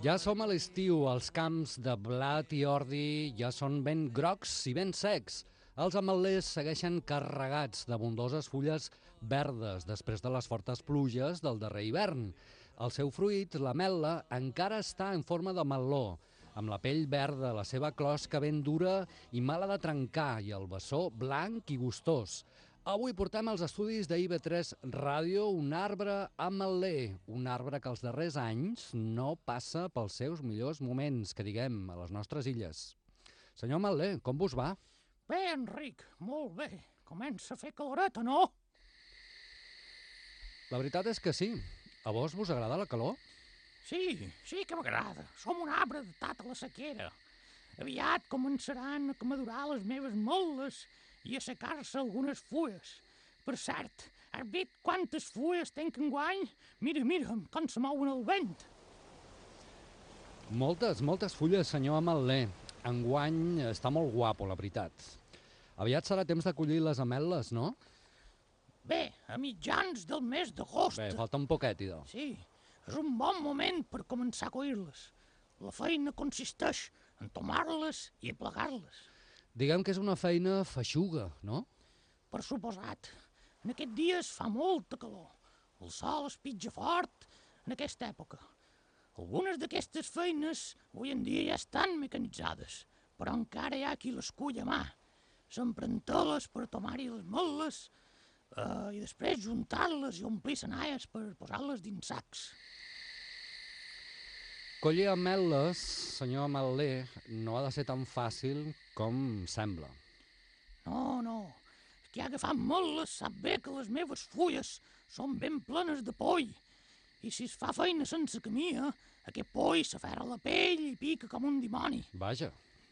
Ja som a l'estiu, els camps de blat i ordi ja són ben grocs i ben secs. Els ametllers segueixen carregats d'abundoses fulles verdes després de les fortes pluges del darrer hivern. El seu fruit, l'ametla, encara està en forma de meló, amb la pell verda, la seva closca ben dura i mala de trencar i el bessó blanc i gustós. Avui portem als estudis de IB3 Ràdio un arbre ametler, un arbre que els darrers anys no passa pels seus millors moments, que diguem, a les nostres illes. Senyor ametler, com vos va? Bé, Enric, molt bé. Comença a fer caloreta, no? La veritat és que sí. A vos vos agrada la calor? Sí, sí que m'agrada. Som un arbre adaptat a la sequera. Aviat començaran a madurar les meves moles i a secar-se algunes fulles. Per cert, has vist quantes fulles tenc enguany? Mira, mira, com se mouen el vent. Moltes, moltes fulles, senyor ametler. Enguany està molt guapo, la veritat. Aviat serà temps de collir les ametles, no? Bé, a mitjans del mes d'agost. Bé, falta un poquet, idò. Sí, és un bon moment per començar a collir-les. La feina consisteix en tomar-les i aplegar-les. Diguem que és una feina feixuga, no? Per suposat. En aquests dies fa molta calor. El sol es pitja fort en aquesta època. Algunes d'aquestes feines avui en dia ja estan mecanitzades, però encara hi ha qui les cull a mà. S'empren teles per tomar-hi les moles eh, i després juntar-les i omplir senalles per posar-les dins sacs. Collir ametles, senyor ametler, no ha de ser tan fàcil com sembla. No, no. Qui ha agafat moles sap bé que les meves fulles són ben plenes de poll. I si es fa feina sense camia, aquest poll s'aferra la pell i pica com un dimoni. Vaja,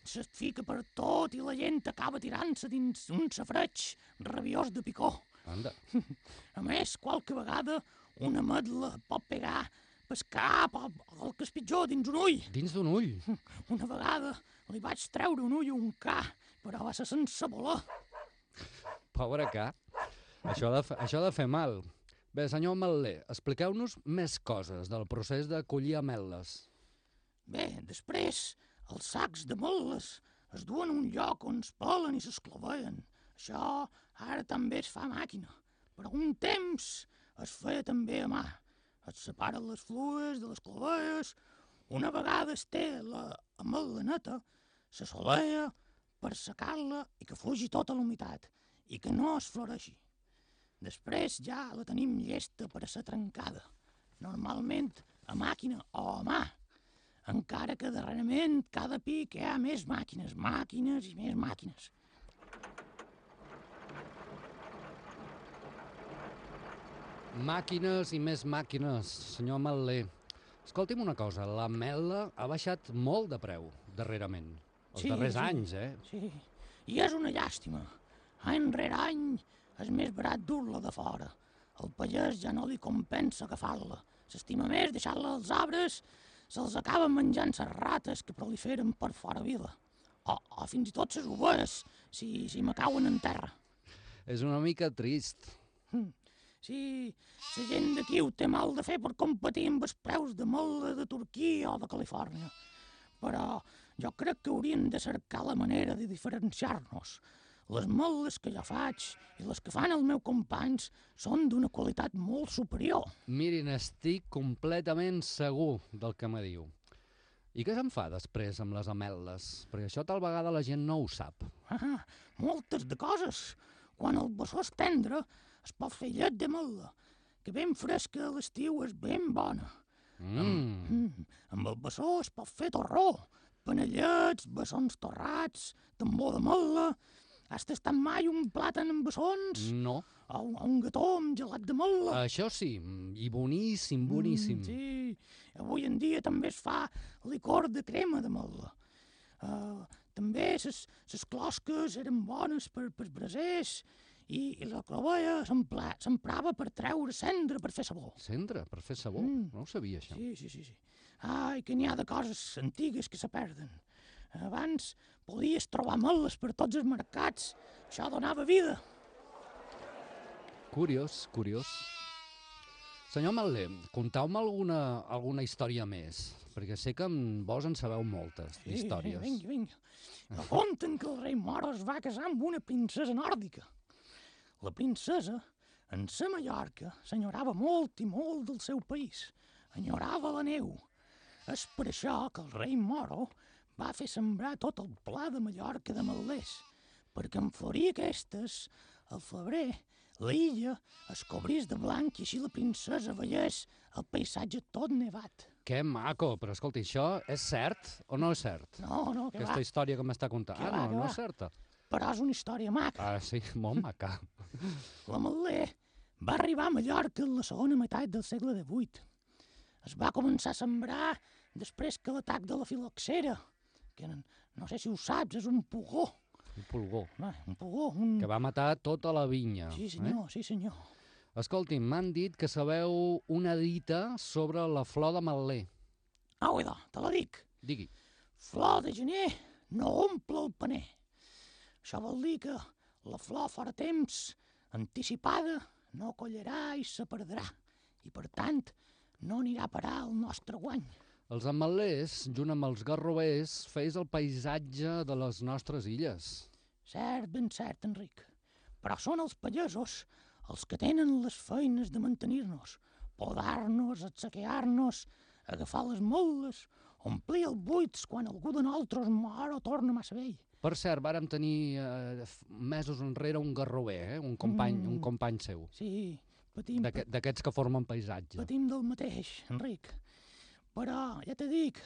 Se't fica per tot i la gent acaba tirant-se dins un safreig rabiós de picor. anda. A més, qualque vegada una medla pot pegar pel cap o, o el que és pitjor, dins un ull. Dins d'un ull. Una vegada li vaig treure un ull a un ca, però va ser sense voler. Pobre ca. Això ha de, això ha de fer mal. Bé, senyor ametler, expliqueu-nos més coses del procés de collir ametles. Bé, després, els sacs de moles es duen a un lloc on es pelen i s'esclaveien. Això ara també es fa a màquina, però un temps es feia també a mà. Es separen les flues de les clavelles, una vegada es té la ametla neta, se solea per secar-la i que fugi tota la humitat i que no es floreixi. Després ja la tenim llesta per a ser trencada, normalment a màquina o a mà, encara que darrerament cada pic hi ha més màquines, màquines i més màquines. Màquines i més màquines, senyor ametler. Escolti'm una cosa, l'ametla ha baixat molt de preu, darrerament. Els Sí, darrers sí. anys, eh? Sí, i és una llàstima. Any rere any és més barat dur-la de fora. El pagès ja no li compensa agafar-la. S'estima més deixar-la als arbres, se'ls acaben menjant les rates que proliferen per fora vila. O, o fins i tot les ovelles, si, si me cauen en terra. És una mica trist. Sí, la gent d'aquí ho té mal de fer per competir amb els preus de mola de Turquia o de Califòrnia. Però jo crec que hauríem de cercar la manera de diferenciar-nos. Les moles que jo faig i les que fan els meus companys són d'una qualitat molt superior. Mirin, estic completament segur del que me diu. I què se'n fa després amb les ametles? Perquè això tal vegada la gent no ho sap. Ah, moltes de coses. Quan el bessó és tendre, es pot fer llet de mola, que ben fresca a l'estiu és ben bona. Mm. Mm, amb el bessó es pot fer torró, panellets, bessons torrats, tambor de mola... Has tastat mai un plàtan amb bessons? No. O, un- o un gató amb gelat de mola? Això sí, i boníssim, boníssim. Mm, sí, avui en dia també es fa licor de crema de mola. Uh, també ses, ses closques eren bones per, per brasers i, la s'empla- s'emprava per treure cendra per fer sabó. Cendra, per fer sabó. Mm. No ho sabia, això. Sí, sí, sí, sí. Ai, que n'hi ha de coses antigues que se perden. Abans podies trobar moles per tots els mercats. Això donava vida. Curiós, curiós. Senyor Malé, contau-me alguna, alguna història més, perquè sé que en vos en sabeu moltes, d'històries. Vinga, vinga. Que conten que el rei Moro es va casar amb una princesa nòrdica. La princesa, en sa Mallorca, s'enyorava molt i molt del seu país. Enyorava la neu. És per això que el rei Moro va fer sembrar tot el pla de Mallorca de Malés, perquè en florir aquestes, al febrer, l'illa es cobrís de blanc i així la princesa veiés el paisatge tot nevat. Que maco, però escolta, això és cert o no és cert? No, no, que Aquesta va, història que m'està contant. Que Ah, va, no, que no va. és certa. Però és una història maca. Ah, sí, molt maca. La Malé va arribar a Mallorca en la segona meitat del segle XVIII. Es va començar a sembrar després que l'atac de la filoxera, que no, sé si ho saps, és un pugó. Un pulgó. Va, un pugó, un... Que va matar tota la vinya. Sí, senyor, sí, senyor. Eh? Escolti'm, m'han dit que sabeu una dita sobre la flor de Malé. Au, idò, te la dic. Digui. Flor de gener no omple el paner. Això vol dir que la flor fora temps, anticipada, no collarà i se perdrà. I, per tant, no anirà a parar el nostre guany. Els amalers, junt amb els garrovers, feis el paisatge de les nostres illes. Cert, ben cert, Enric. Però són els pagesos els que tenen les feines de mantenir-nos, podar-nos, atsaquear-nos, agafar les moles, omplir els buits quan algú de nosaltres mor o torna massa vell. Per cert, vàrem tenir eh, mesos enrere un garrover, eh? un, company, Mm. un company seu, Sí, patim, d'aquest- d'aquests que formen paisatge. patim del mateix, Enric. Però, ja te dic,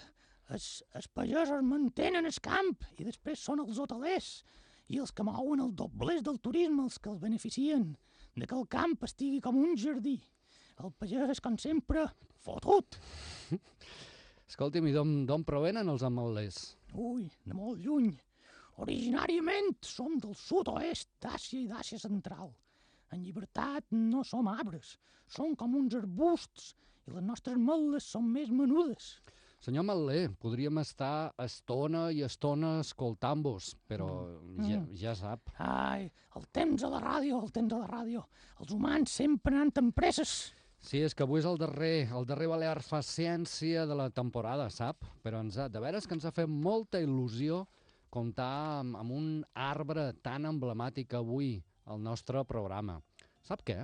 els, els pagesos mantenen el camp i després són els hotelers i els que mouen el doblers del turisme els que els beneficien de que el camp estigui com un jardí. El pagès és, com sempre, fotut. Escolti'm, i d'on d'on provenen els amalers? Ui, de molt lluny. Originàriament som del sud-oest d'Àsia i d'Àsia central. En llibertat no som arbres, som com uns arbusts i les nostres mel·les són més menudes. Senyor Malé, podríem estar estona i estona escoltant-vos, però ja, Mm. ja sap. Ai, el temps a la ràdio, el temps a la ràdio. Els humans sempre anant amb presses. Sí, és que avui és el darrer, el darrer Balear fa ciència de la temporada, sap? Però ens ha, de veres que ens ha fet molta il·lusió comptar amb, amb un arbre tan emblemàtic avui al nostre programa. Sap què?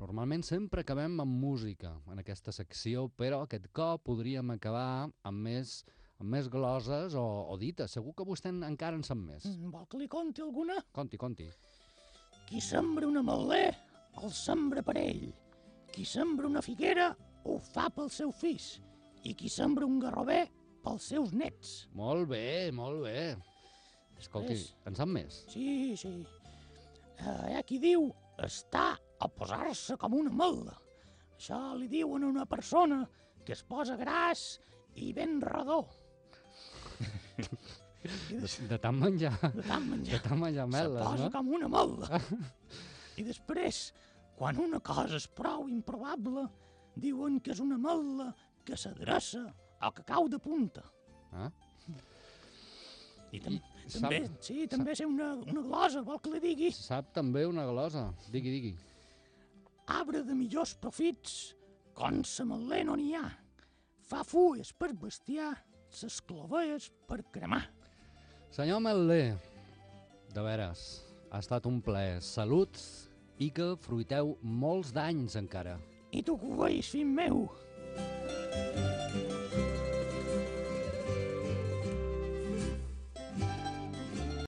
Normalment sempre acabem amb música en aquesta secció, però aquest cop podríem acabar amb més, amb més gloses o, o dites. Segur que vostè en- encara en sap més. Mm, Vol que li conti alguna? Conti, conti. Qui sembra una ametler, el sembra per ell. Qui sembra una figuera, ho fa pel seu fills. I qui sembra un garrover, pels seus nets. Molt bé, molt bé. Escolti, Després- en sap més? Sí, sí. Eh, hi ha qui diu estar a posar-se com una ametla. Això li diuen a una persona que es posa gras i ben redó. De, de tant menjar, de tant de menjar. tant menjar se meles, posa no? com una ametla. I després, quan una cosa és prou improbable, diuen que és una ametla que s'adreça o que cau de punta. Ah? I, tam I també, sap- sí, també sé una, una glosa, vol que li digui? Sap també una glosa. Digui, digui. arbre de millors profits, com sa meler no n'hi ha. Fa fulles per bestiar, ses clovelles per cremar. Senyor Melé, de veres, ha estat un plaer. Salut i que fruiteu molts d'anys encara. I tu que ho veus, fill meu,